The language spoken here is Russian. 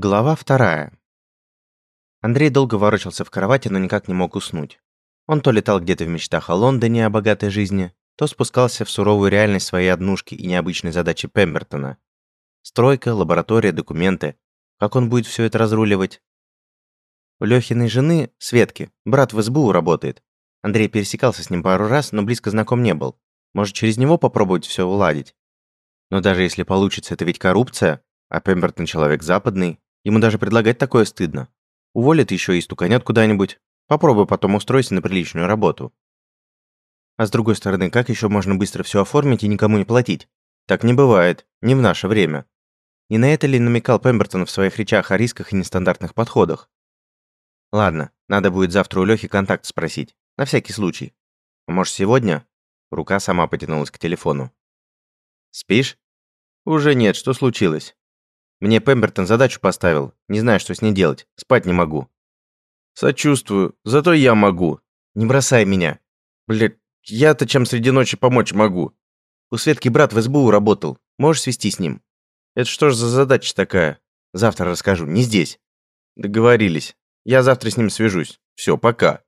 Глава вторая. Андрей долго ворочался в кровати, но никак не мог уснуть. Он то летал где-то в мечтах о Лондоне о богатой жизни, то спускался в суровую реальность своей однушки и необычной задачи Пембертона. Стройка, лаборатория, документы. Как он будет все это разруливать? У Лёхиной жены, Светки, брат в СБУ работает. Андрей пересекался с ним пару раз, но близко знаком не был. Может, через него попробовать все уладить? Но даже если получится, это ведь коррупция. А Пембертон человек западный, ему даже предлагать такое стыдно. Уволит еще и стуканет куда-нибудь. Попробуй потом устроиться на приличную работу. А с другой стороны, как еще можно быстро все оформить и никому не платить? Так не бывает, не в наше время. Не на это ли намекал Пембертон в своих речах о рисках и нестандартных подходах? Ладно, надо будет завтра у Лёхи контакт спросить, на всякий случай. А может, сегодня? Рука сама потянулась к телефону. Спишь? Уже нет, что случилось? Мне Пембертон задачу поставил. Не знаю, что с ней делать. Спать не могу. Сочувствую. Зато я могу. Не бросай меня. Блядь, я-то чем среди ночи помочь могу? У Светки брат в СБУ работал. Можешь свести с ним? Это что ж за задача такая? Завтра расскажу. Не здесь. Договорились. Я завтра с ним свяжусь. Все, пока.